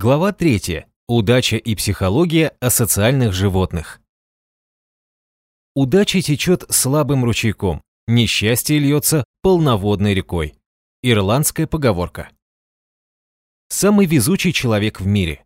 Глава 3. Удача и психология асоциальных животных. Удача течет слабым ручейком, несчастье льется полноводной рекой. Ирландская поговорка. Самый везучий человек в мире.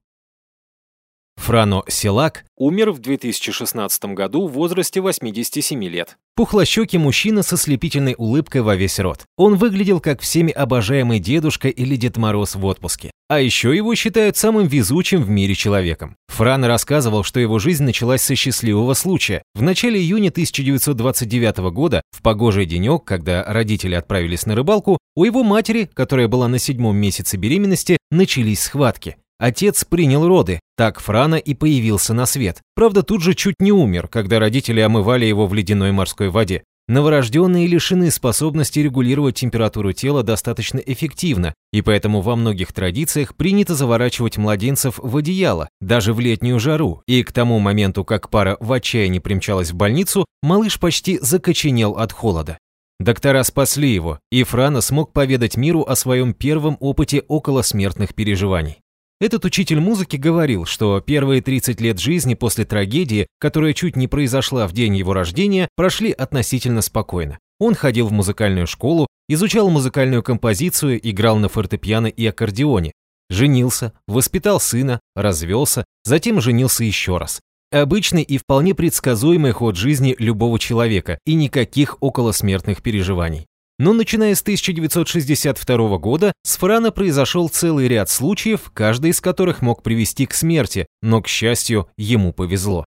Франо Силак умер в 2016 году в возрасте 87 лет. Пухлощекий мужчина со слепительной улыбкой во весь рот. Он выглядел как всеми обожаемый дедушка или Дед Мороз в отпуске. А еще его считают самым везучим в мире человеком. Фран рассказывал, что его жизнь началась со счастливого случая. В начале июня 1929 года, в погожий денек, когда родители отправились на рыбалку, у его матери, которая была на седьмом месяце беременности, начались схватки. Отец принял роды, так Франа и появился на свет. Правда, тут же чуть не умер, когда родители омывали его в ледяной морской воде. Новорожденные лишены способности регулировать температуру тела достаточно эффективно, и поэтому во многих традициях принято заворачивать младенцев в одеяло, даже в летнюю жару, и к тому моменту, как пара в отчаянии примчалась в больницу, малыш почти закоченел от холода. Доктора спасли его, и Франа смог поведать миру о своем первом опыте околосмертных переживаний. Этот учитель музыки говорил, что первые 30 лет жизни после трагедии, которая чуть не произошла в день его рождения, прошли относительно спокойно. Он ходил в музыкальную школу, изучал музыкальную композицию, играл на фортепиано и аккордеоне, женился, воспитал сына, развелся, затем женился еще раз. Обычный и вполне предсказуемый ход жизни любого человека и никаких околосмертных переживаний. Но начиная с 1962 года с Франа произошел целый ряд случаев, каждый из которых мог привести к смерти, но, к счастью, ему повезло.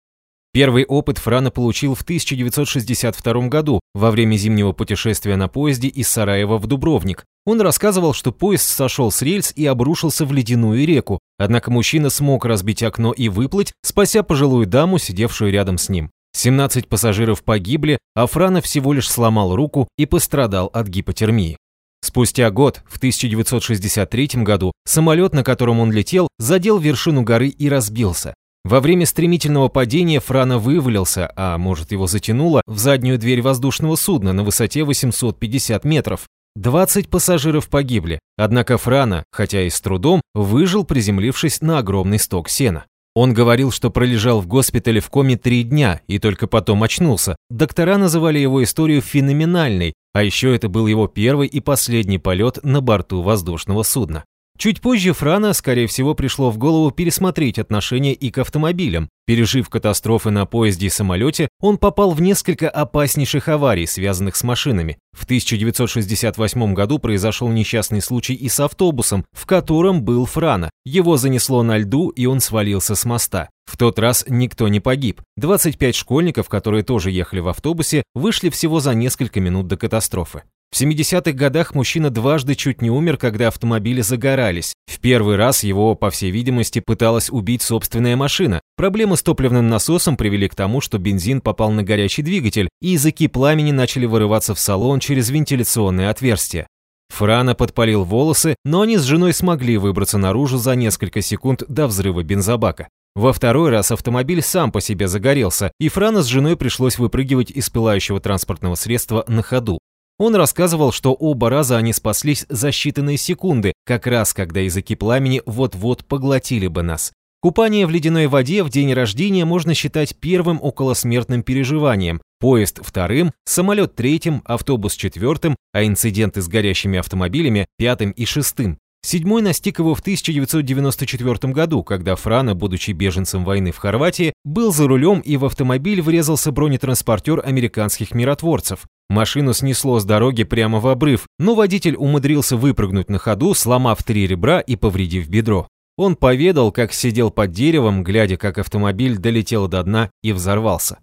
Первый опыт Франа получил в 1962 году во время зимнего путешествия на поезде из Сараева в Дубровник. Он рассказывал, что поезд сошел с рельс и обрушился в ледяную реку, однако мужчина смог разбить окно и выплыть, спася пожилую даму, сидевшую рядом с ним. 17 пассажиров погибли, а Франов всего лишь сломал руку и пострадал от гипотермии. Спустя год, в 1963 году, самолет, на котором он летел, задел вершину горы и разбился. Во время стремительного падения Франа вывалился, а может его затянуло, в заднюю дверь воздушного судна на высоте 850 метров. 20 пассажиров погибли, однако Франа, хотя и с трудом, выжил, приземлившись на огромный сток сена. Он говорил, что пролежал в госпитале в коме три дня и только потом очнулся. Доктора называли его историю феноменальной, а еще это был его первый и последний полет на борту воздушного судна. Чуть позже Франа, скорее всего, пришло в голову пересмотреть отношение и к автомобилям. Пережив катастрофы на поезде и самолете, он попал в несколько опаснейших аварий, связанных с машинами. В 1968 году произошел несчастный случай и с автобусом, в котором был Франа. Его занесло на льду, и он свалился с моста. В тот раз никто не погиб. 25 школьников, которые тоже ехали в автобусе, вышли всего за несколько минут до катастрофы. В 70-х годах мужчина дважды чуть не умер, когда автомобили загорались. В первый раз его, по всей видимости, пыталась убить собственная машина. Проблемы с топливным насосом привели к тому, что бензин попал на горячий двигатель, и языки пламени начали вырываться в салон через вентиляционные отверстия. Франа подпалил волосы, но они с женой смогли выбраться наружу за несколько секунд до взрыва бензобака. Во второй раз автомобиль сам по себе загорелся, и Франа с женой пришлось выпрыгивать из пылающего транспортного средства на ходу. Он рассказывал, что оба раза они спаслись за считанные секунды, как раз когда языки пламени вот-вот поглотили бы нас. Купание в ледяной воде в день рождения можно считать первым околосмертным переживанием, поезд вторым, самолет третьим, автобус четвертым, а инциденты с горящими автомобилями пятым и шестым. Седьмой настиг его в 1994 году, когда Франа, будучи беженцем войны в Хорватии, был за рулем и в автомобиль врезался бронетранспортер американских миротворцев. Машину снесло с дороги прямо в обрыв, но водитель умудрился выпрыгнуть на ходу, сломав три ребра и повредив бедро. Он поведал, как сидел под деревом, глядя, как автомобиль долетел до дна и взорвался.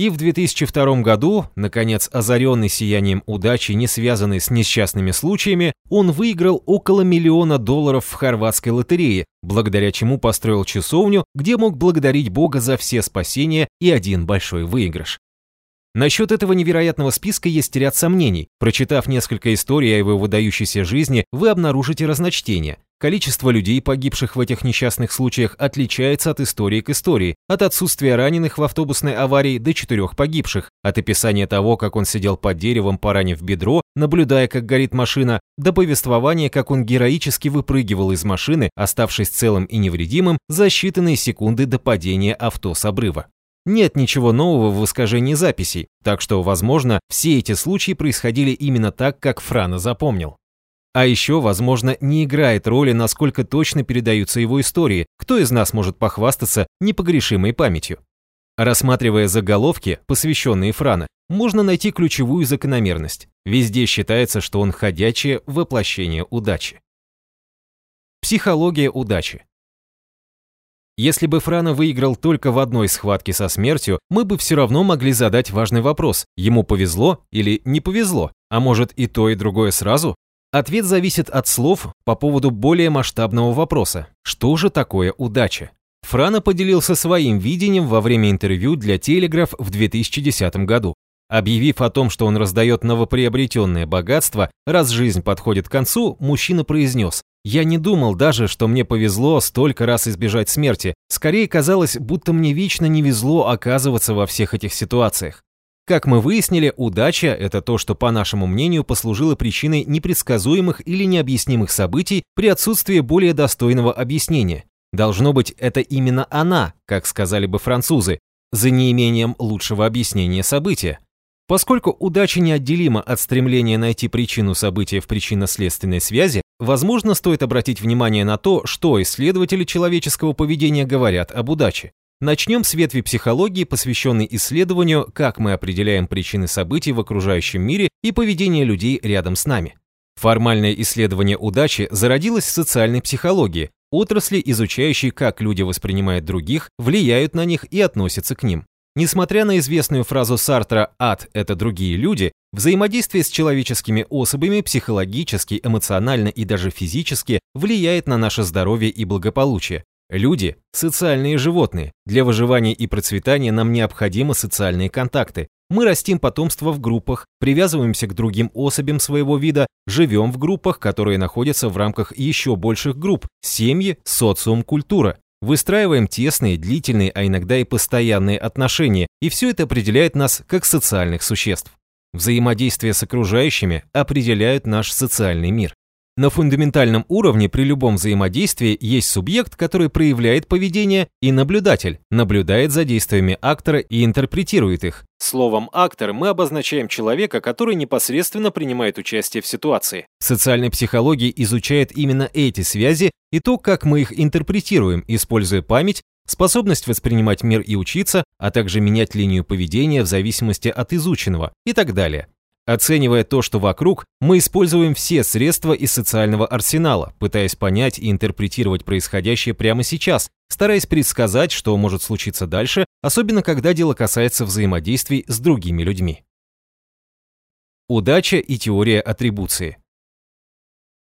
И в 2002 году, наконец озаренный сиянием удачи, не связанный с несчастными случаями, он выиграл около миллиона долларов в хорватской лотерее, благодаря чему построил часовню, где мог благодарить Бога за все спасения и один большой выигрыш. Насчет этого невероятного списка есть ряд сомнений. Прочитав несколько историй о его выдающейся жизни, вы обнаружите разночтение. Количество людей, погибших в этих несчастных случаях, отличается от истории к истории, от отсутствия раненых в автобусной аварии до четырех погибших, от описания того, как он сидел под деревом, поранив бедро, наблюдая, как горит машина, до повествования, как он героически выпрыгивал из машины, оставшись целым и невредимым за считанные секунды до падения авто с обрыва. Нет ничего нового в искажении записей, так что, возможно, все эти случаи происходили именно так, как Франа запомнил. А еще, возможно, не играет роли, насколько точно передаются его истории, кто из нас может похвастаться непогрешимой памятью. Рассматривая заголовки, посвященные Франа, можно найти ключевую закономерность. Везде считается, что он ходячее воплощение удачи. Психология удачи. Если бы Франа выиграл только в одной схватке со смертью, мы бы все равно могли задать важный вопрос. Ему повезло или не повезло? А может и то, и другое сразу? Ответ зависит от слов по поводу более масштабного вопроса. Что же такое удача? Франа поделился своим видением во время интервью для Телеграф в 2010 году. Объявив о том, что он раздает новоприобретенное богатство, раз жизнь подходит к концу, мужчина произнес «Я не думал даже, что мне повезло столько раз избежать смерти. Скорее казалось, будто мне вечно не везло оказываться во всех этих ситуациях. Как мы выяснили, удача – это то, что, по нашему мнению, послужило причиной непредсказуемых или необъяснимых событий при отсутствии более достойного объяснения. Должно быть, это именно она, как сказали бы французы, за неимением лучшего объяснения события. Поскольку удача неотделима от стремления найти причину события в причинно-следственной связи, возможно, стоит обратить внимание на то, что исследователи человеческого поведения говорят об удаче. Начнем с ветви психологии, посвященной исследованию, как мы определяем причины событий в окружающем мире и поведение людей рядом с нами. Формальное исследование удачи зародилось в социальной психологии, отрасли, изучающей, как люди воспринимают других, влияют на них и относятся к ним. Несмотря на известную фразу Сартра «ад – это другие люди», взаимодействие с человеческими особями психологически, эмоционально и даже физически влияет на наше здоровье и благополучие. Люди – социальные животные. Для выживания и процветания нам необходимы социальные контакты. Мы растим потомство в группах, привязываемся к другим особям своего вида, живем в группах, которые находятся в рамках еще больших групп – семьи, социум, культура. Выстраиваем тесные, длительные, а иногда и постоянные отношения, и все это определяет нас как социальных существ. Взаимодействие с окружающими определяют наш социальный мир. На фундаментальном уровне при любом взаимодействии есть субъект, который проявляет поведение, и наблюдатель, наблюдает за действиями актора и интерпретирует их. Словом «актор» мы обозначаем человека, который непосредственно принимает участие в ситуации. Социальная психология изучает именно эти связи и то, как мы их интерпретируем, используя память, способность воспринимать мир и учиться, а также менять линию поведения в зависимости от изученного и так далее. Оценивая то, что вокруг, мы используем все средства из социального арсенала, пытаясь понять и интерпретировать происходящее прямо сейчас, стараясь предсказать, что может случиться дальше, особенно когда дело касается взаимодействий с другими людьми. Удача и теория атрибуции.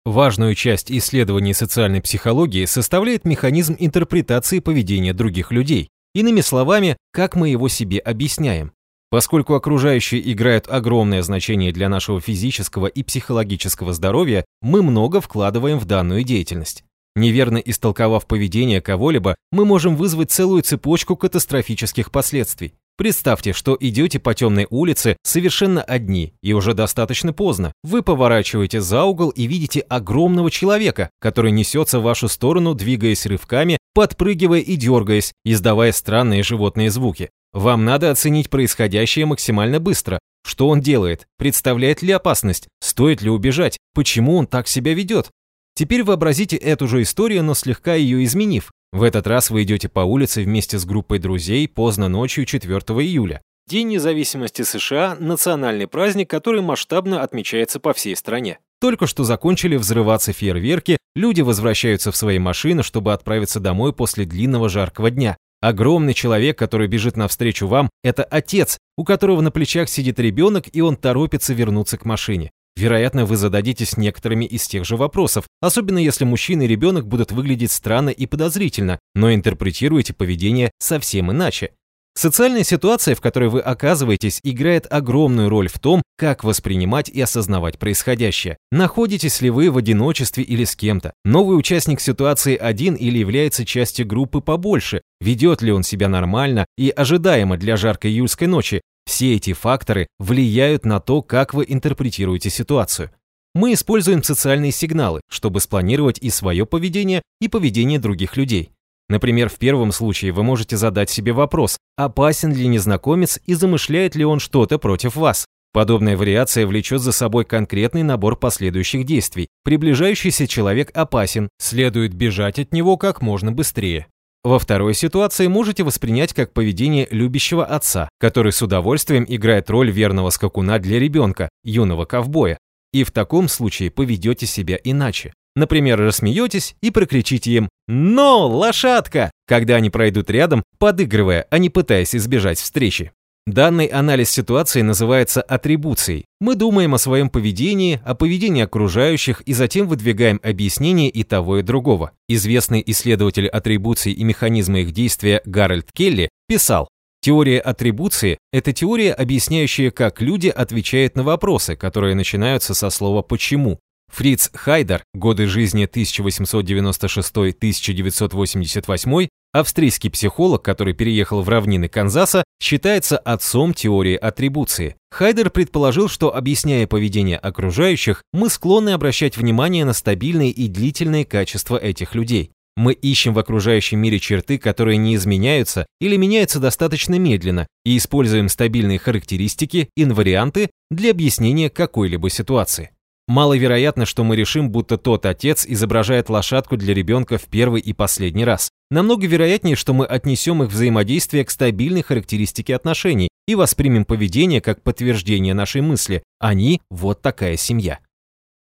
Важную часть исследований социальной психологии составляет механизм интерпретации поведения других людей. Иными словами, как мы его себе объясняем. Поскольку окружающие играют огромное значение для нашего физического и психологического здоровья, мы много вкладываем в данную деятельность. Неверно истолковав поведение кого-либо, мы можем вызвать целую цепочку катастрофических последствий. Представьте, что идете по темной улице совершенно одни, и уже достаточно поздно. Вы поворачиваете за угол и видите огромного человека, который несется в вашу сторону, двигаясь рывками, подпрыгивая и дергаясь, издавая странные животные звуки. Вам надо оценить происходящее максимально быстро. Что он делает? Представляет ли опасность? Стоит ли убежать? Почему он так себя ведет? Теперь вообразите эту же историю, но слегка ее изменив. В этот раз вы идете по улице вместе с группой друзей поздно ночью 4 июля. День независимости США – национальный праздник, который масштабно отмечается по всей стране. Только что закончили взрываться фейерверки, люди возвращаются в свои машины, чтобы отправиться домой после длинного жаркого дня. Огромный человек, который бежит навстречу вам, это отец, у которого на плечах сидит ребенок, и он торопится вернуться к машине. Вероятно, вы зададитесь некоторыми из тех же вопросов, особенно если мужчина и ребенок будут выглядеть странно и подозрительно, но интерпретируете поведение совсем иначе. Социальная ситуация, в которой вы оказываетесь, играет огромную роль в том, как воспринимать и осознавать происходящее. Находитесь ли вы в одиночестве или с кем-то? Новый участник ситуации один или является частью группы побольше? Ведет ли он себя нормально и ожидаемо для жаркой июльской ночи? Все эти факторы влияют на то, как вы интерпретируете ситуацию. Мы используем социальные сигналы, чтобы спланировать и свое поведение, и поведение других людей. Например, в первом случае вы можете задать себе вопрос, опасен ли незнакомец и замышляет ли он что-то против вас. Подобная вариация влечет за собой конкретный набор последующих действий. Приближающийся человек опасен, следует бежать от него как можно быстрее. Во второй ситуации можете воспринять как поведение любящего отца, который с удовольствием играет роль верного скакуна для ребенка, юного ковбоя. И в таком случае поведете себя иначе. Например, рассмеетесь и прокричите им «Но, лошадка!», когда они пройдут рядом, подыгрывая, а не пытаясь избежать встречи. Данный анализ ситуации называется атрибуцией. Мы думаем о своем поведении, о поведении окружающих и затем выдвигаем объяснение и того, и другого. Известный исследователь атрибуций и механизма их действия Гарольд Келли писал, Теория атрибуции – это теория, объясняющая, как люди отвечают на вопросы, которые начинаются со слова «почему», Фриц Хайдер, годы жизни 1896-1988, австрийский психолог, который переехал в равнины Канзаса, считается отцом теории атрибуции. Хайдер предположил, что, объясняя поведение окружающих, мы склонны обращать внимание на стабильные и длительные качества этих людей. Мы ищем в окружающем мире черты, которые не изменяются или меняются достаточно медленно, и используем стабильные характеристики, инварианты для объяснения какой-либо ситуации. Маловероятно, что мы решим, будто тот отец изображает лошадку для ребенка в первый и последний раз. Намного вероятнее, что мы отнесем их взаимодействие к стабильной характеристике отношений и воспримем поведение как подтверждение нашей мысли «они – вот такая семья».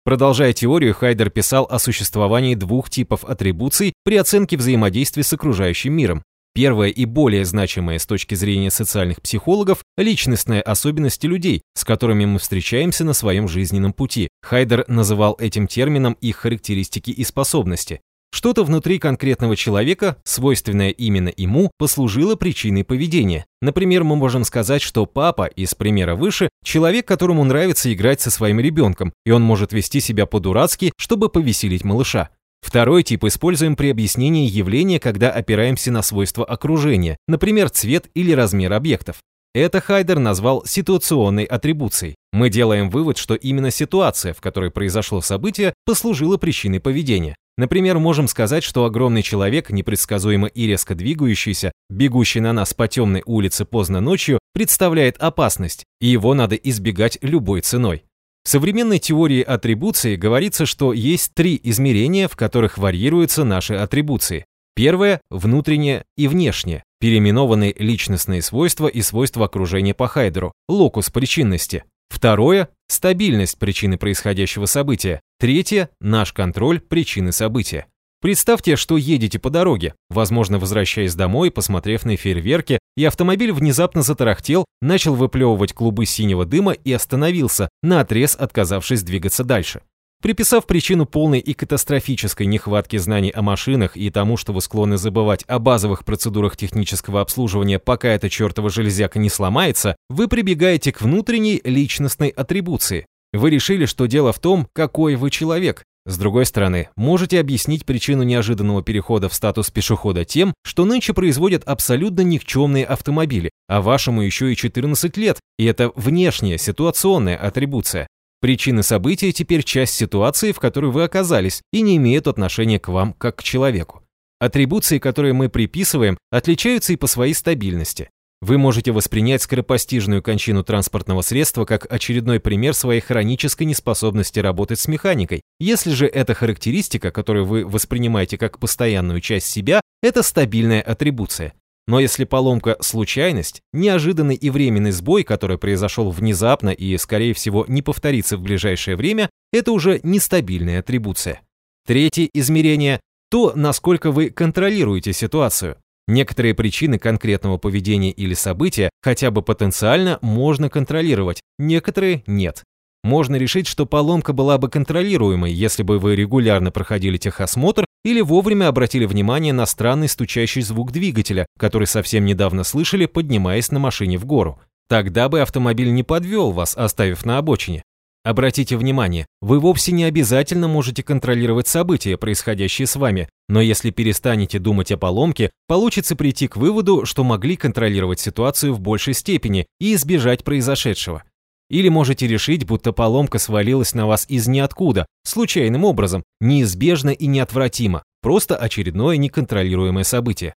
Продолжая теорию, Хайдер писал о существовании двух типов атрибуций при оценке взаимодействия с окружающим миром. Первое и более значимое с точки зрения социальных психологов – личностные особенности людей, с которыми мы встречаемся на своем жизненном пути. Хайдер называл этим термином их характеристики и способности. Что-то внутри конкретного человека, свойственное именно ему, послужило причиной поведения. Например, мы можем сказать, что папа, из примера выше, человек, которому нравится играть со своим ребенком, и он может вести себя по-дурацки, чтобы повеселить малыша. Второй тип используем при объяснении явления, когда опираемся на свойства окружения, например, цвет или размер объектов. Это Хайдер назвал ситуационной атрибуцией. Мы делаем вывод, что именно ситуация, в которой произошло событие, послужила причиной поведения. Например, можем сказать, что огромный человек, непредсказуемо и резко двигающийся, бегущий на нас по темной улице поздно ночью, представляет опасность, и его надо избегать любой ценой. В современной теории атрибуции говорится, что есть три измерения, в которых варьируются наши атрибуции. Первое – внутреннее и внешнее, переименованные личностные свойства и свойства окружения по Хайдеру, локус причинности. Второе – стабильность причины происходящего события. Третье – наш контроль причины события. Представьте, что едете по дороге, возможно, возвращаясь домой, посмотрев на фейерверки, и автомобиль внезапно затарахтел, начал выплевывать клубы синего дыма и остановился, наотрез отказавшись двигаться дальше. Приписав причину полной и катастрофической нехватки знаний о машинах и тому, что вы склонны забывать о базовых процедурах технического обслуживания, пока эта чертова железяка не сломается, вы прибегаете к внутренней личностной атрибуции. Вы решили, что дело в том, какой вы человек, с другой стороны, можете объяснить причину неожиданного перехода в статус пешехода тем, что нынче производят абсолютно никчемные автомобили, а вашему еще и 14 лет, и это внешняя ситуационная атрибуция. Причины события теперь часть ситуации, в которой вы оказались, и не имеют отношения к вам как к человеку. Атрибуции, которые мы приписываем, отличаются и по своей стабильности. Вы можете воспринять скоропостижную кончину транспортного средства как очередной пример своей хронической неспособности работать с механикой. Если же эта характеристика, которую вы воспринимаете как постоянную часть себя, это стабильная атрибуция. Но если поломка – случайность, неожиданный и временный сбой, который произошел внезапно и, скорее всего, не повторится в ближайшее время, это уже нестабильная атрибуция. Третье измерение – то, насколько вы контролируете ситуацию. Некоторые причины конкретного поведения или события хотя бы потенциально можно контролировать, некоторые нет. Можно решить, что поломка была бы контролируемой, если бы вы регулярно проходили техосмотр или вовремя обратили внимание на странный стучащий звук двигателя, который совсем недавно слышали, поднимаясь на машине в гору. Тогда бы автомобиль не подвел вас, оставив на обочине. Обратите внимание, вы вовсе не обязательно можете контролировать события, происходящие с вами, но если перестанете думать о поломке, получится прийти к выводу, что могли контролировать ситуацию в большей степени и избежать произошедшего. Или можете решить, будто поломка свалилась на вас из ниоткуда, случайным образом, неизбежно и неотвратимо, просто очередное неконтролируемое событие.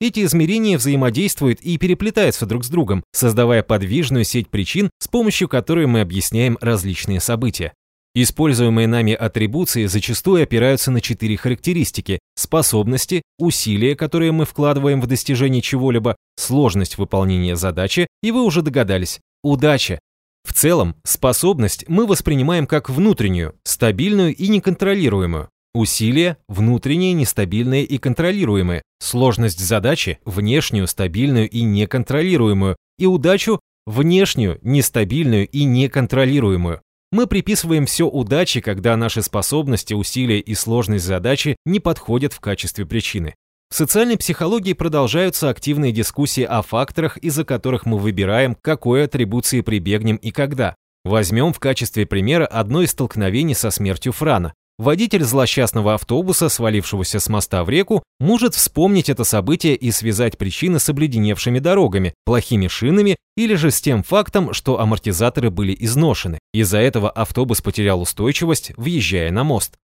Эти измерения взаимодействуют и переплетаются друг с другом, создавая подвижную сеть причин, с помощью которой мы объясняем различные события. Используемые нами атрибуции зачастую опираются на четыре характеристики – способности, усилия, которые мы вкладываем в достижение чего-либо, сложность выполнения задачи, и вы уже догадались – удача. В целом, способность мы воспринимаем как внутреннюю, стабильную и неконтролируемую. Усилия – внутренние, нестабильные и контролируемые. Сложность задачи – внешнюю, стабильную и неконтролируемую. И удачу – внешнюю, нестабильную и неконтролируемую. Мы приписываем все удаче, когда наши способности, усилия и сложность задачи не подходят в качестве причины. В социальной психологии продолжаются активные дискуссии о факторах, из-за которых мы выбираем, к какой атрибуции прибегнем и когда. Возьмем в качестве примера одно из столкновений со смертью Франа. Водитель злосчастного автобуса, свалившегося с моста в реку, может вспомнить это событие и связать причины с обледеневшими дорогами, плохими шинами или же с тем фактом, что амортизаторы были изношены. Из-за этого автобус потерял устойчивость, въезжая на мост.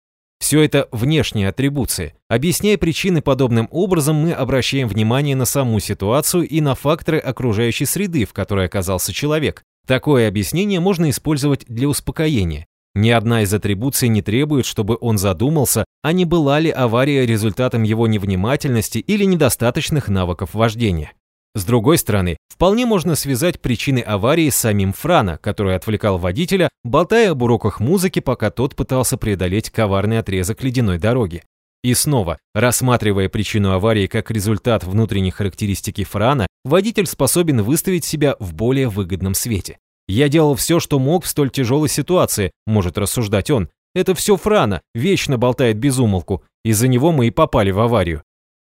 Все это внешние атрибуции. Объясняя причины подобным образом, мы обращаем внимание на саму ситуацию и на факторы окружающей среды, в которой оказался человек. Такое объяснение можно использовать для успокоения. Ни одна из атрибуций не требует, чтобы он задумался, а не была ли авария результатом его невнимательности или недостаточных навыков вождения. С другой стороны, вполне можно связать причины аварии с самим Франа, который отвлекал водителя, болтая об уроках музыки, пока тот пытался преодолеть коварный отрезок ледяной дороги. И снова, рассматривая причину аварии как результат внутренней характеристики Франа, водитель способен выставить себя в более выгодном свете. Я делал все, что мог в столь тяжелой ситуации, может рассуждать он. Это все Франа, вечно болтает без умолку. Из-за него мы и попали в аварию.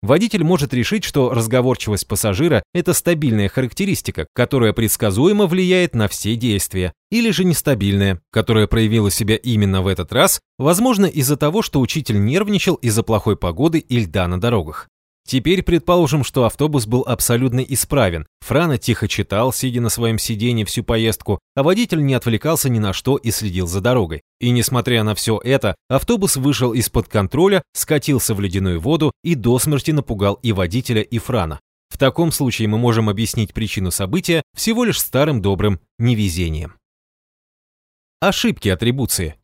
Водитель может решить, что разговорчивость пассажира – это стабильная характеристика, которая предсказуемо влияет на все действия, или же нестабильная, которая проявила себя именно в этот раз, возможно из-за того, что учитель нервничал из-за плохой погоды и льда на дорогах. Теперь предположим, что автобус был абсолютно исправен. Франа тихо читал, сидя на своем сиденье всю поездку, а водитель не отвлекался ни на что и следил за дорогой. И несмотря на все это, автобус вышел из-под контроля, скатился в ледяную воду и до смерти напугал и водителя, и Франа. В таком случае мы можем объяснить причину события всего лишь старым добрым невезением. Ошибки атрибуции.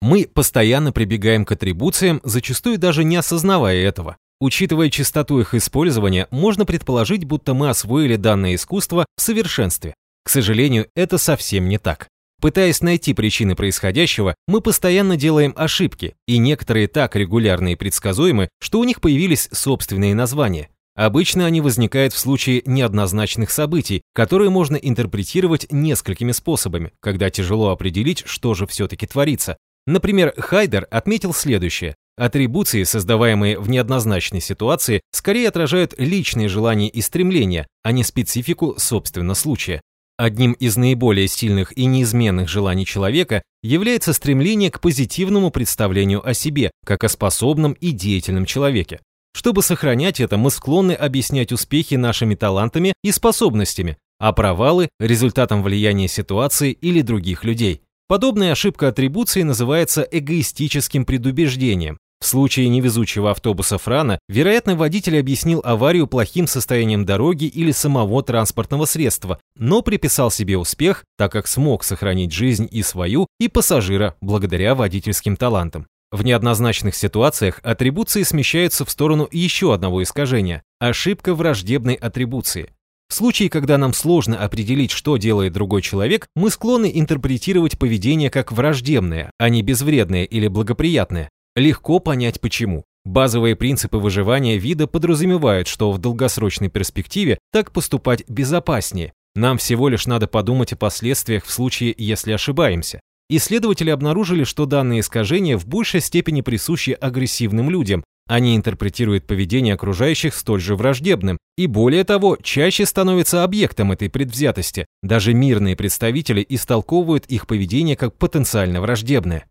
Мы постоянно прибегаем к атрибуциям, зачастую даже не осознавая этого. Учитывая частоту их использования, можно предположить, будто мы освоили данное искусство в совершенстве. К сожалению, это совсем не так. Пытаясь найти причины происходящего, мы постоянно делаем ошибки, и некоторые так регулярны и предсказуемы, что у них появились собственные названия. Обычно они возникают в случае неоднозначных событий, которые можно интерпретировать несколькими способами, когда тяжело определить, что же все-таки творится. Например, Хайдер отметил следующее. Атрибуции, создаваемые в неоднозначной ситуации, скорее отражают личные желания и стремления, а не специфику собственно случая. Одним из наиболее сильных и неизменных желаний человека является стремление к позитивному представлению о себе, как о способном и деятельном человеке. Чтобы сохранять это, мы склонны объяснять успехи нашими талантами и способностями, а провалы – результатом влияния ситуации или других людей. Подобная ошибка атрибуции называется эгоистическим предубеждением. В случае невезучего автобуса Франа, вероятно, водитель объяснил аварию плохим состоянием дороги или самого транспортного средства, но приписал себе успех, так как смог сохранить жизнь и свою, и пассажира благодаря водительским талантам. В неоднозначных ситуациях атрибуции смещаются в сторону еще одного искажения – ошибка враждебной атрибуции. В случае, когда нам сложно определить, что делает другой человек, мы склонны интерпретировать поведение как враждебное, а не безвредное или благоприятное. Легко понять почему. Базовые принципы выживания вида подразумевают, что в долгосрочной перспективе так поступать безопаснее. Нам всего лишь надо подумать о последствиях в случае, если ошибаемся. исследователи обнаружили, что данные искажения в большей степени присущи агрессивным людям, они интерпретируют поведение окружающих столь же враждебным и, более того, чаще становятся объектом этой предвзятости. Даже мирные представители истолковывают их поведение как потенциально враждебное.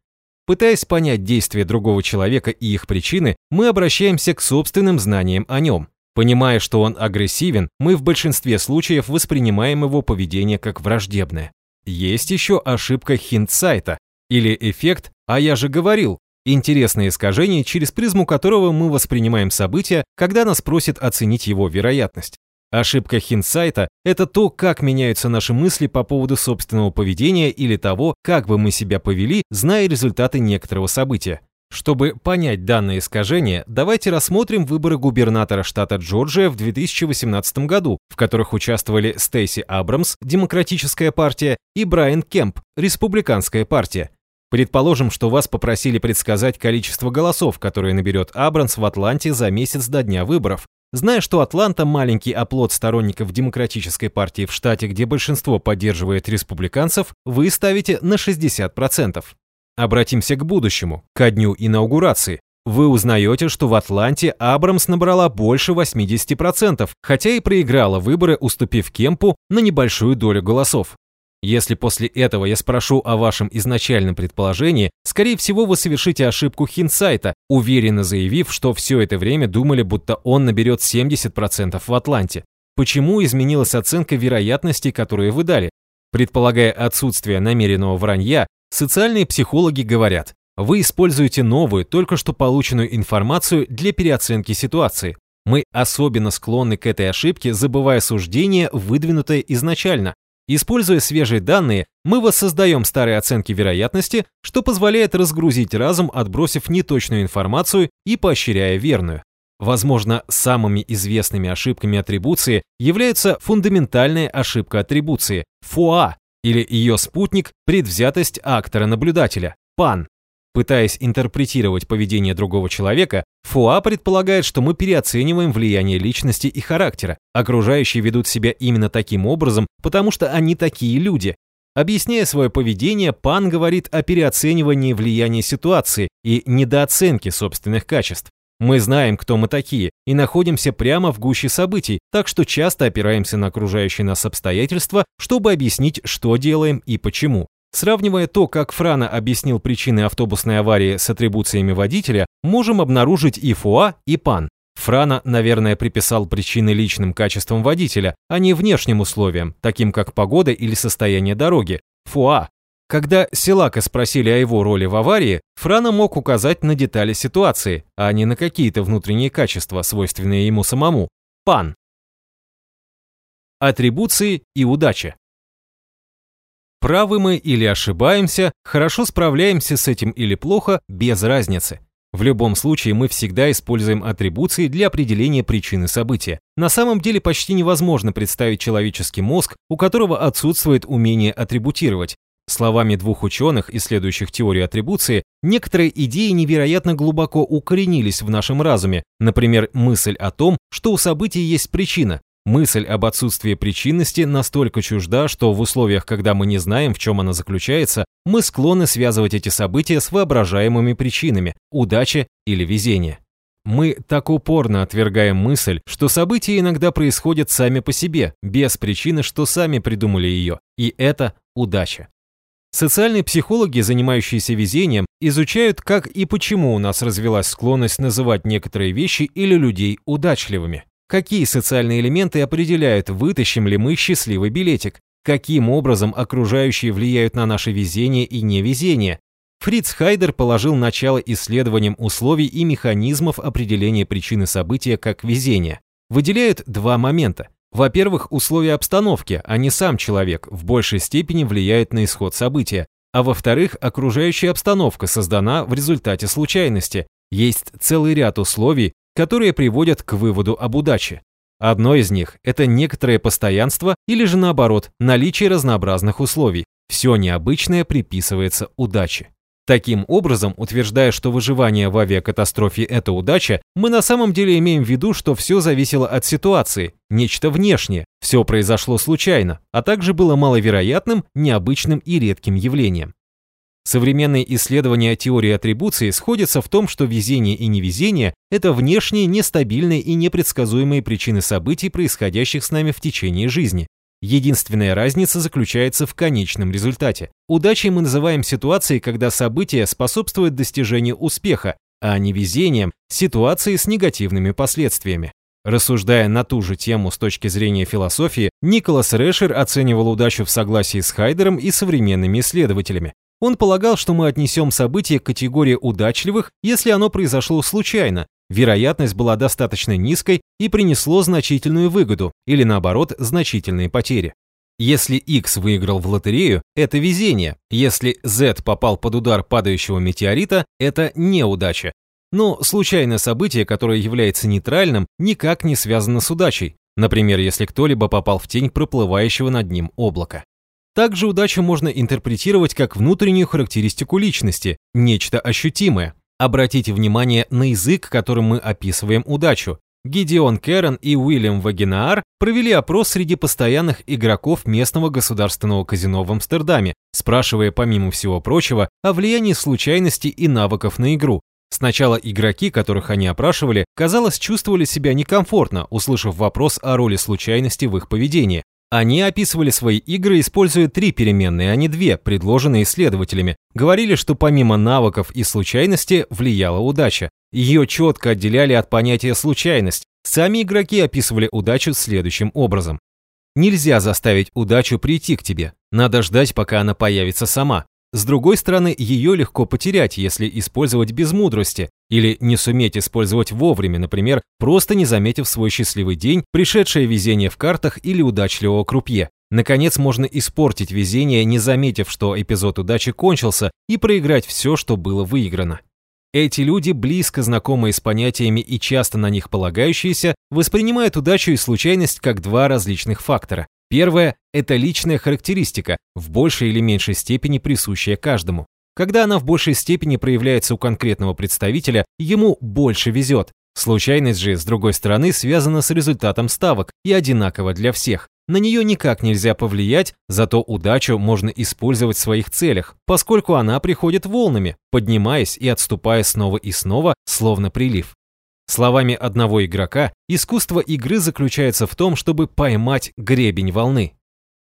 Пытаясь понять действия другого человека и их причины, мы обращаемся к собственным знаниям о нем. Понимая, что он агрессивен, мы в большинстве случаев воспринимаем его поведение как враждебное. Есть еще ошибка хиндсайта, или эффект «а я же говорил», Интересное искажение, через призму которого мы воспринимаем события, когда нас просят оценить его вероятность. Ошибка хинсайта – это то, как меняются наши мысли по поводу собственного поведения или того, как бы мы себя повели, зная результаты некоторого события. Чтобы понять данное искажение, давайте рассмотрим выборы губернатора штата Джорджия в 2018 году, в которых участвовали Стейси Абрамс, Демократическая партия, и Брайан Кемп, Республиканская партия. Предположим, что вас попросили предсказать количество голосов, которые наберет Абранс в Атланте за месяц до дня выборов. Зная, что Атланта – маленький оплот сторонников Демократической партии в штате, где большинство поддерживает республиканцев, вы ставите на 60%. Обратимся к будущему, ко дню инаугурации. Вы узнаете, что в Атланте Абрамс набрала больше 80%, хотя и проиграла выборы, уступив Кемпу на небольшую долю голосов. Если после этого я спрошу о вашем изначальном предположении, скорее всего вы совершите ошибку хинсайта, уверенно заявив, что все это время думали, будто он наберет 70% в Атланте. Почему изменилась оценка вероятности, которую вы дали? Предполагая отсутствие намеренного вранья, социальные психологи говорят, вы используете новую, только что полученную информацию для переоценки ситуации. Мы особенно склонны к этой ошибке, забывая суждение, выдвинутое изначально. Используя свежие данные, мы воссоздаем старые оценки вероятности, что позволяет разгрузить разум, отбросив неточную информацию и поощряя верную. Возможно, самыми известными ошибками атрибуции является фундаментальная ошибка атрибуции – ФОА, или ее спутник – предвзятость актора-наблюдателя – ПАН. Пытаясь интерпретировать поведение другого человека, Фуа предполагает, что мы переоцениваем влияние личности и характера. Окружающие ведут себя именно таким образом, потому что они такие люди. Объясняя свое поведение, Пан говорит о переоценивании влияния ситуации и недооценке собственных качеств. Мы знаем, кто мы такие, и находимся прямо в гуще событий, так что часто опираемся на окружающие нас обстоятельства, чтобы объяснить, что делаем и почему. Сравнивая то, как Франа объяснил причины автобусной аварии с атрибуциями водителя, можем обнаружить и ФУА, и ПАН. Франа, наверное, приписал причины личным качествам водителя, а не внешним условиям, таким как погода или состояние дороги. ФУА. Когда Силака спросили о его роли в аварии, Франа мог указать на детали ситуации, а не на какие-то внутренние качества, свойственные ему самому. ПАН. Атрибуции и удача. Правы мы или ошибаемся, хорошо справляемся с этим или плохо, без разницы. В любом случае мы всегда используем атрибуции для определения причины события. На самом деле почти невозможно представить человеческий мозг, у которого отсутствует умение атрибутировать. Словами двух ученых, исследующих теорию атрибуции, некоторые идеи невероятно глубоко укоренились в нашем разуме, например, мысль о том, что у событий есть причина, Мысль об отсутствии причинности настолько чужда, что в условиях, когда мы не знаем, в чем она заключается, мы склонны связывать эти события с воображаемыми причинами – удача или везение. Мы так упорно отвергаем мысль, что события иногда происходят сами по себе, без причины, что сами придумали ее, и это удача. Социальные психологи, занимающиеся везением, изучают, как и почему у нас развилась склонность называть некоторые вещи или людей удачливыми. Какие социальные элементы определяют, вытащим ли мы счастливый билетик? Каким образом окружающие влияют на наше везение и невезение? Фриц Хайдер положил начало исследованиям условий и механизмов определения причины события как везение. Выделяют два момента. Во-первых, условия обстановки, а не сам человек, в большей степени влияют на исход события. А во-вторых, окружающая обстановка создана в результате случайности. Есть целый ряд условий, которые приводят к выводу об удаче. Одно из них – это некоторое постоянство или же наоборот, наличие разнообразных условий. Все необычное приписывается удаче. Таким образом, утверждая, что выживание в авиакатастрофе – это удача, мы на самом деле имеем в виду, что все зависело от ситуации, нечто внешнее, все произошло случайно, а также было маловероятным, необычным и редким явлением. Современные исследования теории атрибуции сходятся в том, что везение и невезение – это внешние, нестабильные и непредсказуемые причины событий, происходящих с нами в течение жизни. Единственная разница заключается в конечном результате. Удачей мы называем ситуации, когда события способствуют достижению успеха, а невезением – ситуации с негативными последствиями. Рассуждая на ту же тему с точки зрения философии, Николас Решер оценивал удачу в согласии с Хайдером и современными исследователями. Он полагал, что мы отнесем событие к категории удачливых, если оно произошло случайно, вероятность была достаточно низкой и принесло значительную выгоду, или наоборот, значительные потери. Если X выиграл в лотерею, это везение. Если Z попал под удар падающего метеорита, это неудача. Но случайное событие, которое является нейтральным, никак не связано с удачей. Например, если кто-либо попал в тень проплывающего над ним облака. Также удачу можно интерпретировать как внутреннюю характеристику личности, нечто ощутимое. Обратите внимание на язык, которым мы описываем удачу. Гидеон Керн и Уильям Вагенаар провели опрос среди постоянных игроков местного государственного казино в Амстердаме, спрашивая, помимо всего прочего, о влиянии случайности и навыков на игру. Сначала игроки, которых они опрашивали, казалось, чувствовали себя некомфортно, услышав вопрос о роли случайности в их поведении. Они описывали свои игры, используя три переменные, а не две, предложенные исследователями. Говорили, что помимо навыков и случайности влияла удача. Ее четко отделяли от понятия случайность. Сами игроки описывали удачу следующим образом. Нельзя заставить удачу прийти к тебе. Надо ждать, пока она появится сама. С другой стороны, ее легко потерять, если использовать без мудрости, или не суметь использовать вовремя, например, просто не заметив свой счастливый день, пришедшее везение в картах или удачливого крупье. Наконец, можно испортить везение, не заметив, что эпизод удачи кончился, и проиграть все, что было выиграно. Эти люди, близко знакомые с понятиями и часто на них полагающиеся, воспринимают удачу и случайность как два различных фактора. Первое – это личная характеристика, в большей или меньшей степени присущая каждому. Когда она в большей степени проявляется у конкретного представителя, ему больше везет. Случайность же, с другой стороны, связана с результатом ставок и одинакова для всех. На нее никак нельзя повлиять, зато удачу можно использовать в своих целях, поскольку она приходит волнами, поднимаясь и отступая снова и снова, словно прилив. Словами одного игрока, искусство игры заключается в том, чтобы поймать гребень волны.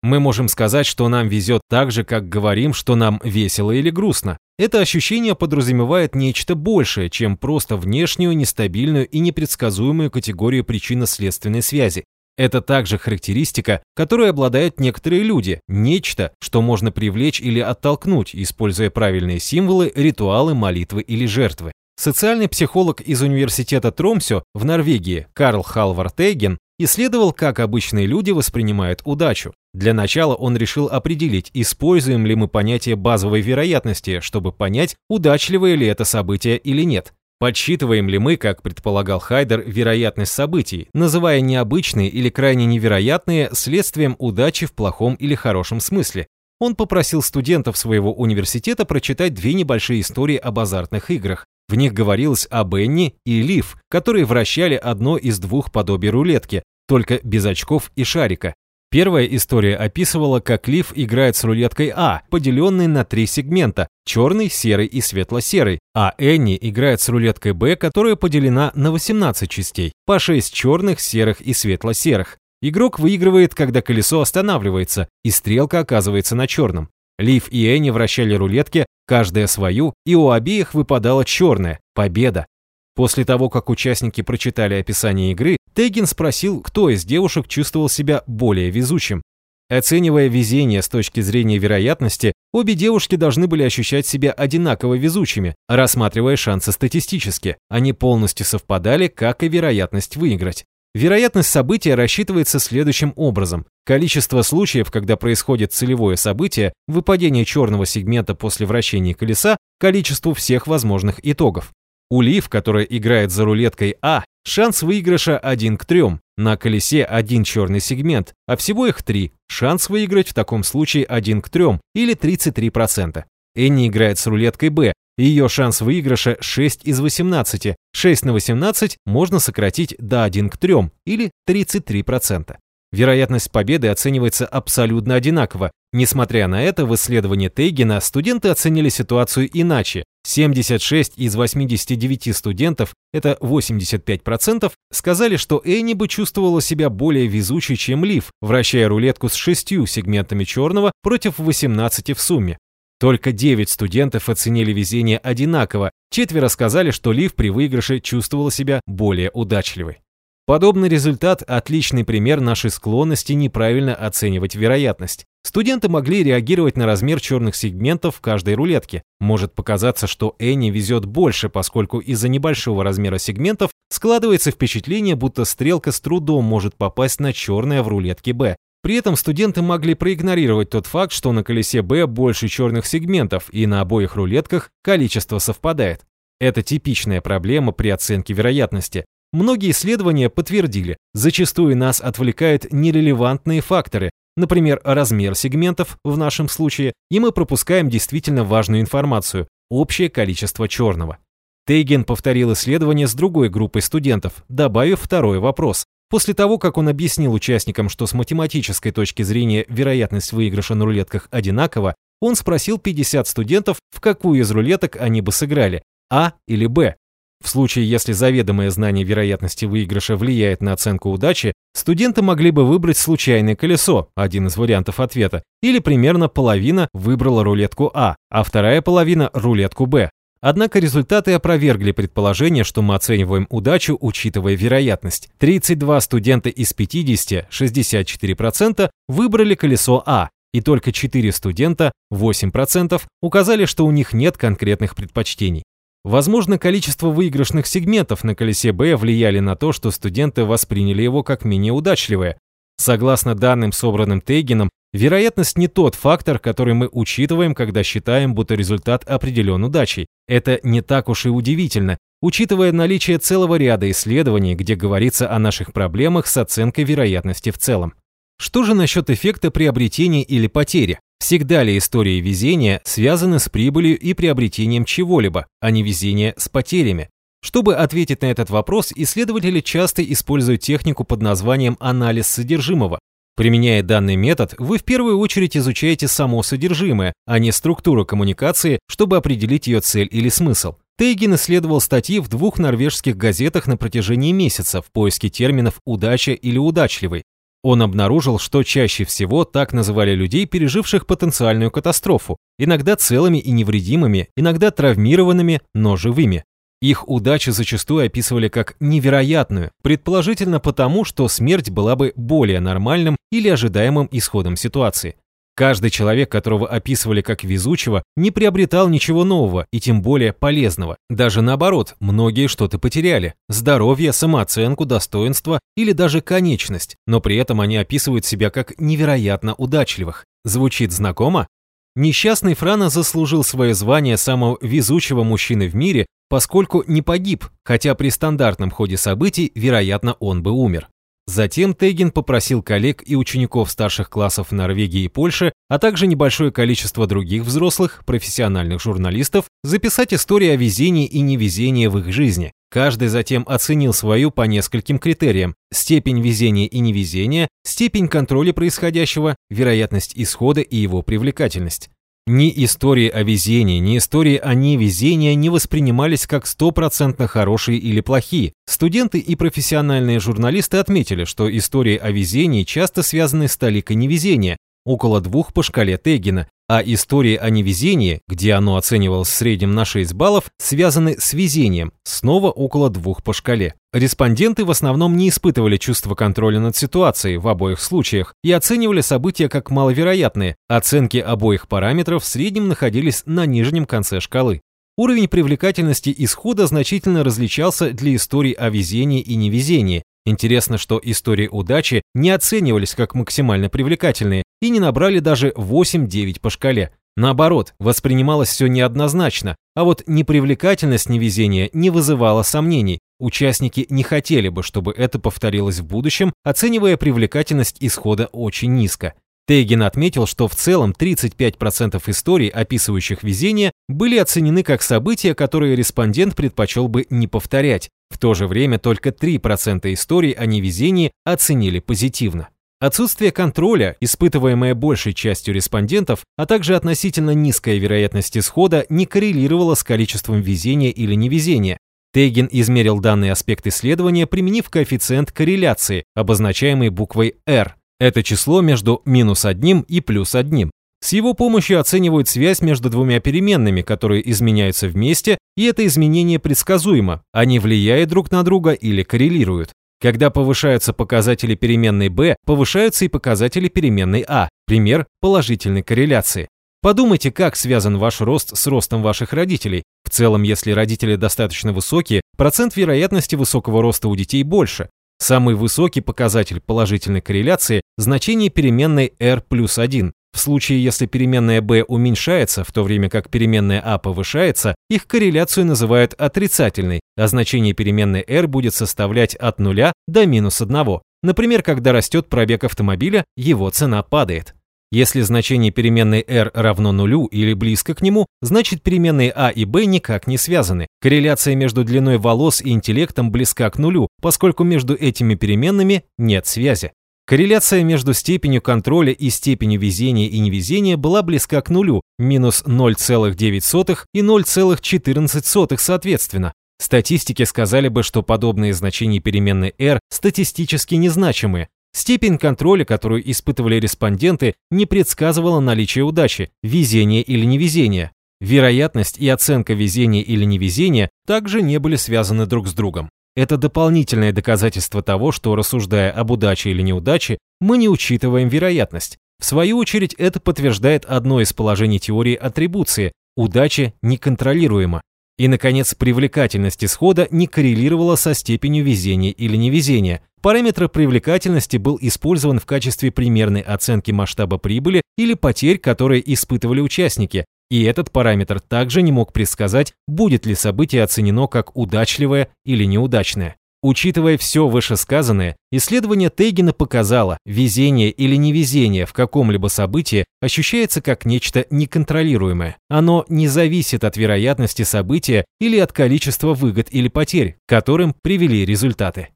Мы можем сказать, что нам везет так же, как говорим, что нам весело или грустно. Это ощущение подразумевает нечто большее, чем просто внешнюю, нестабильную и непредсказуемую категорию причинно-следственной связи. Это также характеристика, которой обладают некоторые люди, нечто, что можно привлечь или оттолкнуть, используя правильные символы, ритуалы, молитвы или жертвы. Социальный психолог из университета Тромсё в Норвегии Карл Халвар Тейген исследовал, как обычные люди воспринимают удачу. Для начала он решил определить, используем ли мы понятие базовой вероятности, чтобы понять, удачливое ли это событие или нет. Подсчитываем ли мы, как предполагал Хайдер, вероятность событий, называя необычные или крайне невероятные следствием удачи в плохом или хорошем смысле? Он попросил студентов своего университета прочитать две небольшие истории об азартных играх. В них говорилось о Бенни и Лив, которые вращали одно из двух подобий рулетки, только без очков и шарика. Первая история описывала, как Лив играет с рулеткой А, поделенной на три сегмента – черный, серый и светло-серый, а Энни играет с рулеткой Б, которая поделена на 18 частей, по 6 черных, серых и светло-серых. Игрок выигрывает, когда колесо останавливается, и стрелка оказывается на черном. Лив и Энни вращали рулетки, каждая свою, и у обеих выпадала черная – победа. После того, как участники прочитали описание игры, Тейгин спросил, кто из девушек чувствовал себя более везучим. Оценивая везение с точки зрения вероятности, обе девушки должны были ощущать себя одинаково везучими, рассматривая шансы статистически. Они полностью совпадали, как и вероятность выиграть. Вероятность события рассчитывается следующим образом. Количество случаев, когда происходит целевое событие, выпадение черного сегмента после вращения колеса, количеству всех возможных итогов. У Лив, которая играет за рулеткой А, шанс выигрыша 1 к 3, на колесе один черный сегмент, а всего их 3, шанс выиграть в таком случае 1 к 3 или 33%. Энни играет с рулеткой Б, ее шанс выигрыша 6 из 18. 6 на 18 можно сократить до 1 к 3 или 33%. вероятность победы оценивается абсолютно одинаково. Несмотря на это, в исследовании Тейгена студенты оценили ситуацию иначе. 76 из 89 студентов, это 85%, сказали, что Энни бы чувствовала себя более везучей, чем Лив, вращая рулетку с шестью сегментами черного против 18 в сумме. Только 9 студентов оценили везение одинаково, четверо сказали, что Лив при выигрыше чувствовала себя более удачливой. Подобный результат – отличный пример нашей склонности неправильно оценивать вероятность. Студенты могли реагировать на размер черных сегментов в каждой рулетке. Может показаться, что Энни везет больше, поскольку из-за небольшого размера сегментов складывается впечатление, будто стрелка с трудом может попасть на черное в рулетке Б. При этом студенты могли проигнорировать тот факт, что на колесе Б больше черных сегментов и на обоих рулетках количество совпадает. Это типичная проблема при оценке вероятности. Многие исследования подтвердили, зачастую нас отвлекают нерелевантные факторы, например, размер сегментов в нашем случае, и мы пропускаем действительно важную информацию – общее количество черного. Тейген повторил исследование с другой группой студентов, добавив второй вопрос. После того, как он объяснил участникам, что с математической точки зрения вероятность выигрыша на рулетках одинакова, он спросил 50 студентов, в какую из рулеток они бы сыграли – А или Б. В случае, если заведомое знание вероятности выигрыша влияет на оценку удачи, студенты могли бы выбрать случайное колесо, один из вариантов ответа, или примерно половина выбрала рулетку А, а вторая половина – рулетку Б. Однако результаты опровергли предположение, что мы оцениваем удачу, учитывая вероятность. 32 студента из 50, 64%, выбрали колесо А, и только 4 студента, 8%, указали, что у них нет конкретных предпочтений. Возможно, количество выигрышных сегментов на колесе Б влияли на то, что студенты восприняли его как менее удачливое. Согласно данным, собранным Тейгеном, Вероятность не тот фактор, который мы учитываем, когда считаем, будто результат определен удачей. Это не так уж и удивительно, учитывая наличие целого ряда исследований, где говорится о наших проблемах с оценкой вероятности в целом. Что же насчет эффекта приобретения или потери? Всегда ли истории везения связаны с прибылью и приобретением чего-либо, а не везение с потерями? Чтобы ответить на этот вопрос, исследователи часто используют технику под названием анализ содержимого, Применяя данный метод, вы в первую очередь изучаете само содержимое, а не структуру коммуникации, чтобы определить ее цель или смысл. Тейген исследовал статьи в двух норвежских газетах на протяжении месяца в поиске терминов «удача» или «удачливый». Он обнаружил, что чаще всего так называли людей, переживших потенциальную катастрофу, иногда целыми и невредимыми, иногда травмированными, но живыми. Их удачи зачастую описывали как невероятную, предположительно потому, что смерть была бы более нормальным или ожидаемым исходом ситуации. Каждый человек, которого описывали как везучего, не приобретал ничего нового и тем более полезного. Даже наоборот, многие что-то потеряли – здоровье, самооценку, достоинство или даже конечность, но при этом они описывают себя как невероятно удачливых. Звучит знакомо? Несчастный Франа заслужил свое звание самого везучего мужчины в мире, поскольку не погиб, хотя при стандартном ходе событий, вероятно, он бы умер. Затем Тейген попросил коллег и учеников старших классов Норвегии и Польши, а также небольшое количество других взрослых, профессиональных журналистов, записать истории о везении и невезении в их жизни. Каждый затем оценил свою по нескольким критериям – степень везения и невезения, степень контроля происходящего, вероятность исхода и его привлекательность. Ни истории о везении, ни истории о невезении не воспринимались как стопроцентно хорошие или плохие. Студенты и профессиональные журналисты отметили, что истории о везении часто связаны с толикой невезения, около двух по шкале Тегина, а истории о невезении, где оно оценивалось в среднем на 6 баллов, связаны с везением, снова около двух по шкале. Респонденты в основном не испытывали чувство контроля над ситуацией в обоих случаях и оценивали события как маловероятные. Оценки обоих параметров в среднем находились на нижнем конце шкалы. Уровень привлекательности исхода значительно различался для историй о везении и невезении, Интересно, что истории удачи не оценивались как максимально привлекательные и не набрали даже 8-9 по шкале. Наоборот, воспринималось все неоднозначно, а вот непривлекательность невезения не вызывала сомнений. Участники не хотели бы, чтобы это повторилось в будущем, оценивая привлекательность исхода очень низко. Тейген отметил, что в целом 35% историй, описывающих везение, были оценены как события, которые респондент предпочел бы не повторять. В то же время только 3% историй о невезении оценили позитивно. Отсутствие контроля, испытываемое большей частью респондентов, а также относительно низкая вероятность исхода, не коррелировало с количеством везения или невезения. Тейген измерил данный аспект исследования, применив коэффициент корреляции, обозначаемый буквой R. Это число между минус одним и плюс одним. С его помощью оценивают связь между двумя переменными, которые изменяются вместе, и это изменение предсказуемо, они влияют друг на друга или коррелируют. Когда повышаются показатели переменной b, повышаются и показатели переменной a. Пример положительной корреляции. Подумайте, как связан ваш рост с ростом ваших родителей. В целом, если родители достаточно высокие, процент вероятности высокого роста у детей больше. Самый высокий показатель положительной корреляции – значение переменной r плюс 1. В случае, если переменная b уменьшается, в то время как переменная a повышается, их корреляцию называют отрицательной, а значение переменной r будет составлять от 0 до минус 1. Например, когда растет пробег автомобиля, его цена падает. Если значение переменной r равно нулю или близко к нему, значит переменные a и b никак не связаны. Корреляция между длиной волос и интеллектом близка к нулю, поскольку между этими переменными нет связи. Корреляция между степенью контроля и степенью везения и невезения была близка к нулю, минус 0,9 и 0,14 соответственно. Статистики сказали бы, что подобные значения переменной r статистически незначимые. Степень контроля, которую испытывали респонденты, не предсказывала наличие удачи, везения или невезения. Вероятность и оценка везения или невезения также не были связаны друг с другом. Это дополнительное доказательство того, что, рассуждая об удаче или неудаче, мы не учитываем вероятность. В свою очередь, это подтверждает одно из положений теории атрибуции – удача неконтролируема. И, наконец, привлекательность исхода не коррелировала со степенью везения или невезения. Параметр привлекательности был использован в качестве примерной оценки масштаба прибыли или потерь, которые испытывали участники, и этот параметр также не мог предсказать, будет ли событие оценено как удачливое или неудачное. Учитывая все вышесказанное, исследование Тейгена показало, везение или невезение в каком-либо событии ощущается как нечто неконтролируемое. Оно не зависит от вероятности события или от количества выгод или потерь, которым привели результаты.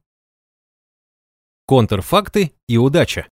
Контрфакты и удача.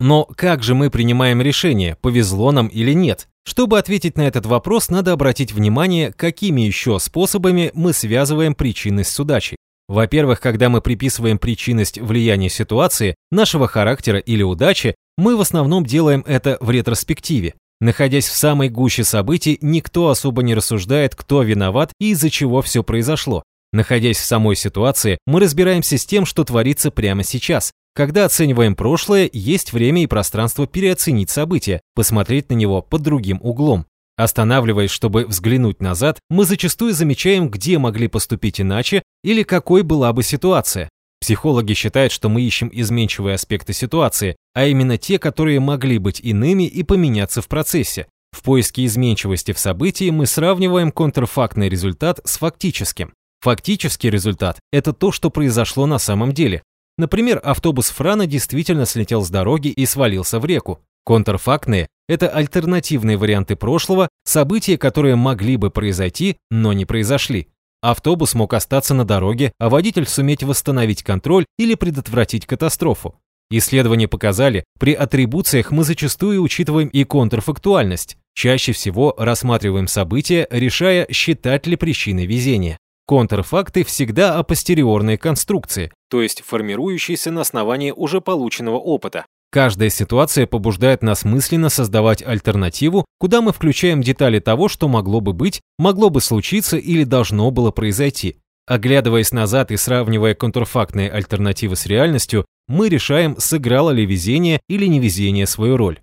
Но как же мы принимаем решение, повезло нам или нет? Чтобы ответить на этот вопрос, надо обратить внимание, какими еще способами мы связываем причинность с удачей. Во-первых, когда мы приписываем причинность влияния ситуации, нашего характера или удачи, мы в основном делаем это в ретроспективе. Находясь в самой гуще событий, никто особо не рассуждает, кто виноват и из-за чего все произошло. Находясь в самой ситуации, мы разбираемся с тем, что творится прямо сейчас, когда оцениваем прошлое, есть время и пространство переоценить событие, посмотреть на него под другим углом. Останавливаясь, чтобы взглянуть назад, мы зачастую замечаем, где могли поступить иначе или какой была бы ситуация. Психологи считают, что мы ищем изменчивые аспекты ситуации, а именно те, которые могли быть иными и поменяться в процессе. В поиске изменчивости в событии мы сравниваем контрфактный результат с фактическим. Фактический результат – это то, что произошло на самом деле. Например, автобус Франа действительно слетел с дороги и свалился в реку. Контрфактные – это альтернативные варианты прошлого, события, которые могли бы произойти, но не произошли. Автобус мог остаться на дороге, а водитель суметь восстановить контроль или предотвратить катастрофу. Исследования показали, при атрибуциях мы зачастую учитываем и контрфактуальность. Чаще всего рассматриваем события, решая, считать ли причиной везения. Контрфакты всегда апостериорные конструкции, то есть формирующиеся на основании уже полученного опыта. Каждая ситуация побуждает нас мысленно создавать альтернативу, куда мы включаем детали того, что могло бы быть, могло бы случиться или должно было произойти. Оглядываясь назад и сравнивая контрфактные альтернативы с реальностью, мы решаем, сыграло ли везение или невезение свою роль.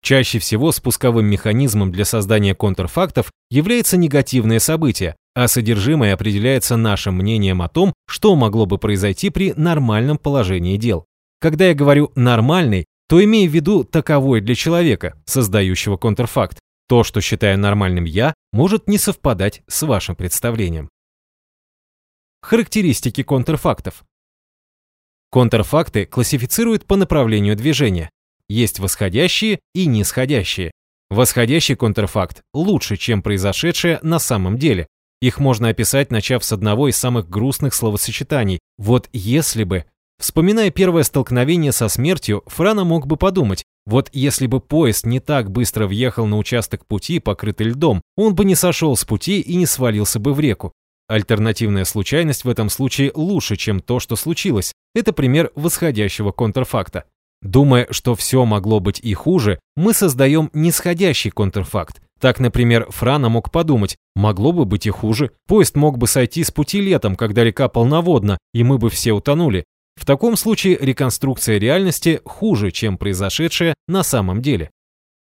Чаще всего спусковым механизмом для создания контрфактов является негативное событие, а содержимое определяется нашим мнением о том, что могло бы произойти при нормальном положении дел. Когда я говорю «нормальный», то имею в виду таковой для человека, создающего контрфакт. То, что считаю нормальным я, может не совпадать с вашим представлением. Характеристики контрфактов. Контрфакты классифицируют по направлению движения. Есть восходящие и нисходящие. Восходящий контрфакт лучше, чем произошедшее на самом деле, их можно описать, начав с одного из самых грустных словосочетаний. Вот если бы. Вспоминая первое столкновение со смертью, Франа мог бы подумать, вот если бы поезд не так быстро въехал на участок пути, покрытый льдом, он бы не сошел с пути и не свалился бы в реку. Альтернативная случайность в этом случае лучше, чем то, что случилось. Это пример восходящего контрфакта. Думая, что все могло быть и хуже, мы создаем нисходящий контрфакт. Так, например, Франа мог подумать, могло бы быть и хуже. Поезд мог бы сойти с пути летом, когда река полноводна, и мы бы все утонули. В таком случае реконструкция реальности хуже, чем произошедшее на самом деле.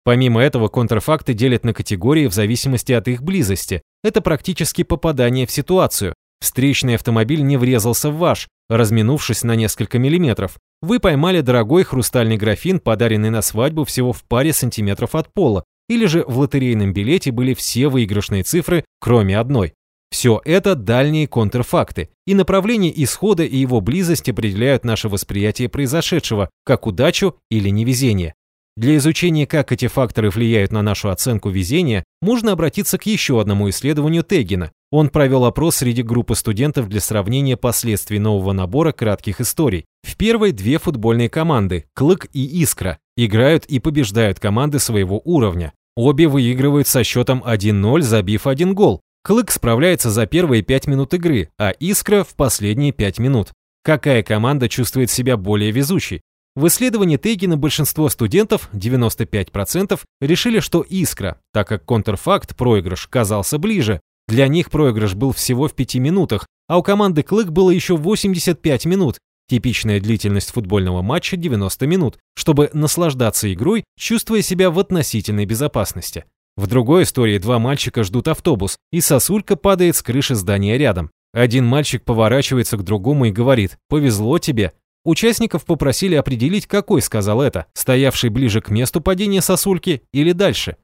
Помимо этого, контрфакты делят на категории в зависимости от их близости. Это практически попадание в ситуацию. Встречный автомобиль не врезался в ваш, разминувшись на несколько миллиметров. Вы поймали дорогой хрустальный графин, подаренный на свадьбу всего в паре сантиметров от пола, или же в лотерейном билете были все выигрышные цифры, кроме одной. Все это дальние контрфакты, и направление исхода и его близость определяют наше восприятие произошедшего, как удачу или невезение. Для изучения, как эти факторы влияют на нашу оценку везения, можно обратиться к еще одному исследованию Тегина. Он провел опрос среди группы студентов для сравнения последствий нового набора кратких историй. В первой две футбольные команды – Клык и Искра – играют и побеждают команды своего уровня. Обе выигрывают со счетом 1-0, забив один гол. Клык справляется за первые 5 минут игры, а Искра в последние 5 минут. Какая команда чувствует себя более везучей? В исследовании Тейгина большинство студентов, 95%, решили, что Искра, так как контрфакт, проигрыш, казался ближе. Для них проигрыш был всего в 5 минутах, а у команды Клык было еще 85 минут, типичная длительность футбольного матча 90 минут, чтобы наслаждаться игрой, чувствуя себя в относительной безопасности. В другой истории два мальчика ждут автобус, и сосулька падает с крыши здания рядом. Один мальчик поворачивается к другому и говорит «Повезло тебе». Участников попросили определить, какой сказал это, стоявший ближе к месту падения сосульки или дальше.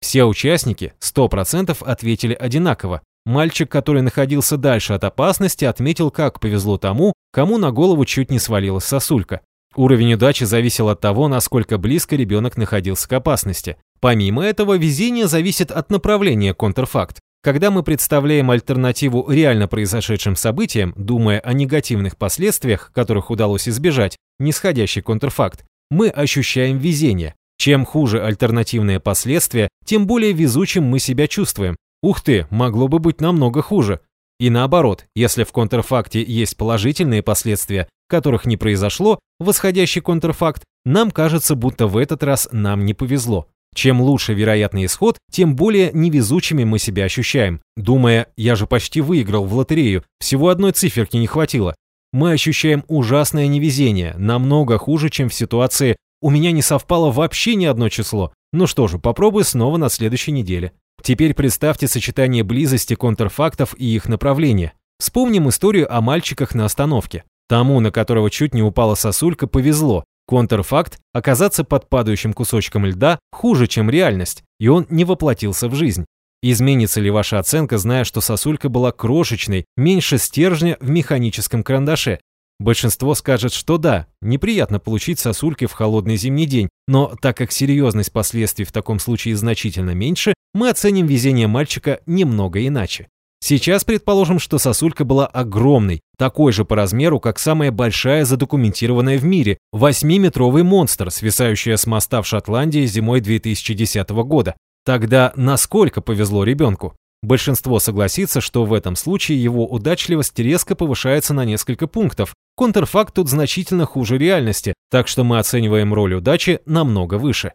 Все участники, 100%, ответили одинаково. Мальчик, который находился дальше от опасности, отметил, как повезло тому, кому на голову чуть не свалилась сосулька. Уровень удачи зависел от того, насколько близко ребенок находился к опасности. Помимо этого, везение зависит от направления контрфакт. Когда мы представляем альтернативу реально произошедшим событиям, думая о негативных последствиях, которых удалось избежать, нисходящий контрфакт, мы ощущаем везение. Чем хуже альтернативные последствия, тем более везучим мы себя чувствуем. Ух ты, могло бы быть намного хуже. И наоборот, если в контрфакте есть положительные последствия, которых не произошло, восходящий контрфакт, нам кажется, будто в этот раз нам не повезло. Чем лучше вероятный исход, тем более невезучими мы себя ощущаем, думая, я же почти выиграл в лотерею, всего одной циферки не хватило. Мы ощущаем ужасное невезение, намного хуже, чем в ситуации «у меня не совпало вообще ни одно число». Ну что же, попробуй снова на следующей неделе. Теперь представьте сочетание близости контрфактов и их направления. Вспомним историю о мальчиках на остановке. Тому, на которого чуть не упала сосулька, повезло. Контрфакт – оказаться под падающим кусочком льда хуже, чем реальность, и он не воплотился в жизнь. Изменится ли ваша оценка, зная, что сосулька была крошечной, меньше стержня в механическом карандаше? Большинство скажет, что да, неприятно получить сосульки в холодный зимний день, но так как серьезность последствий в таком случае значительно меньше, мы оценим везение мальчика немного иначе. Сейчас предположим, что сосулька была огромной, такой же по размеру, как самая большая задокументированная в мире, 8-метровый монстр, свисающая с моста в Шотландии зимой 2010 года. Тогда насколько повезло ребенку? Большинство согласится, что в этом случае его удачливость резко повышается на несколько пунктов. Контрфакт тут значительно хуже реальности, так что мы оцениваем роль удачи намного выше.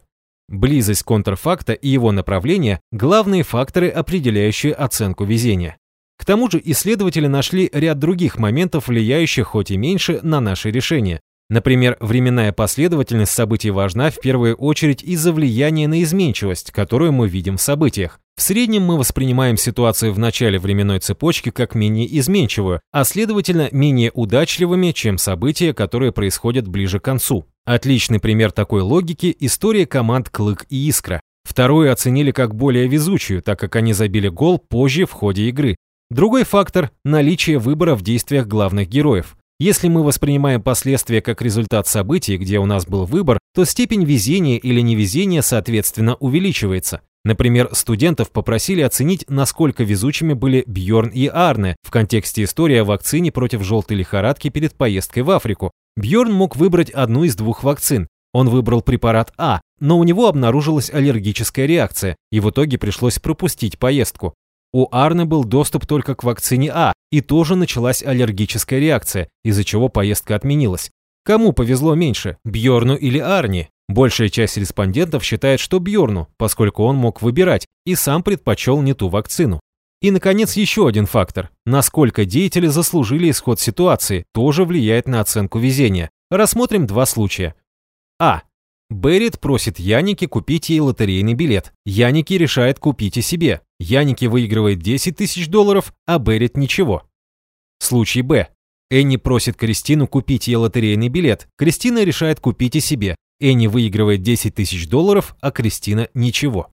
Близость контрфакта и его направление – главные факторы, определяющие оценку везения. К тому же исследователи нашли ряд других моментов, влияющих хоть и меньше на наши решения. Например, временная последовательность событий важна в первую очередь из-за влияния на изменчивость, которую мы видим в событиях. В среднем мы воспринимаем ситуацию в начале временной цепочки как менее изменчивую, а следовательно менее удачливыми, чем события, которые происходят ближе к концу. Отличный пример такой логики – история команд «Клык» и «Искра». Вторую оценили как более везучую, так как они забили гол позже в ходе игры. Другой фактор – наличие выбора в действиях главных героев. Если мы воспринимаем последствия как результат событий, где у нас был выбор, то степень везения или невезения, соответственно, увеличивается. Например, студентов попросили оценить, насколько везучими были Бьорн и Арне в контексте истории о вакцине против желтой лихорадки перед поездкой в Африку. Бьорн мог выбрать одну из двух вакцин. Он выбрал препарат А, но у него обнаружилась аллергическая реакция, и в итоге пришлось пропустить поездку. У Арны был доступ только к вакцине А, и тоже началась аллергическая реакция, из-за чего поездка отменилась. Кому повезло меньше, Бьорну или Арни? Большая часть респондентов считает, что Бьорну, поскольку он мог выбирать и сам предпочел не ту вакцину. И, наконец, еще один фактор. Насколько деятели заслужили исход ситуации, тоже влияет на оценку везения. Рассмотрим два случая. А. Беррит просит Яники купить ей лотерейный билет. Яники решает купить и себе. Яники выигрывает 10 тысяч долларов, а Беррит ничего. Случай Б. Энни просит Кристину купить ей лотерейный билет. Кристина решает купить и себе. Энни выигрывает 10 тысяч долларов, а Кристина ничего.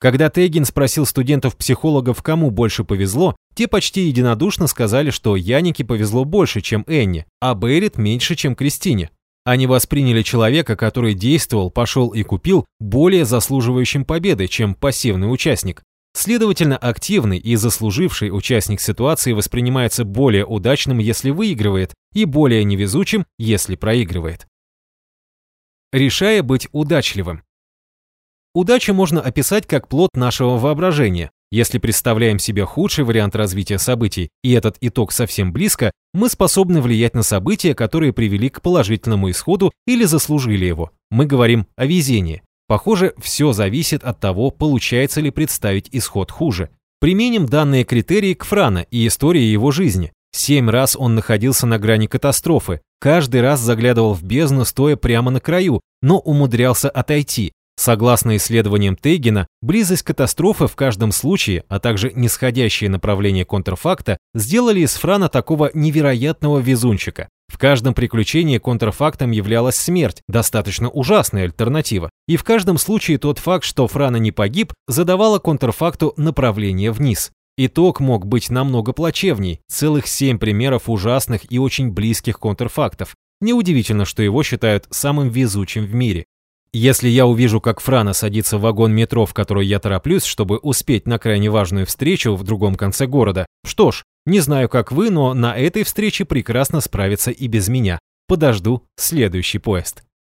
Когда Тейгин спросил студентов-психологов, кому больше повезло, те почти единодушно сказали, что Янике повезло больше, чем Энни, а Беррит меньше, чем Кристине. Они восприняли человека, который действовал, пошел и купил, более заслуживающим победы, чем пассивный участник. Следовательно, активный и заслуживший участник ситуации воспринимается более удачным, если выигрывает, и более невезучим, если проигрывает. Решая быть удачливым. Удачу можно описать как плод нашего воображения. Если представляем себе худший вариант развития событий, и этот итог совсем близко, мы способны влиять на события, которые привели к положительному исходу или заслужили его. Мы говорим о везении. Похоже, все зависит от того, получается ли представить исход хуже. Применим данные критерии к Франа и истории его жизни. Семь раз он находился на грани катастрофы, каждый раз заглядывал в бездну, стоя прямо на краю, но умудрялся отойти, Согласно исследованиям Тейгена, близость катастрофы в каждом случае, а также нисходящее направление контрфакта сделали из Франа такого невероятного везунчика. В каждом приключении контрфактом являлась смерть, достаточно ужасная альтернатива. И в каждом случае тот факт, что Франа не погиб, задавало контрфакту направление вниз. Итог мог быть намного плачевней, целых семь примеров ужасных и очень близких контрфактов. Неудивительно, что его считают самым везучим в мире. Если я увижу, как Франа садится в вагон метро, в который я тороплюсь, чтобы успеть на крайне важную встречу в другом конце города, что ж, не знаю, как вы, но на этой встрече прекрасно справится и без меня. Подожду следующий поезд.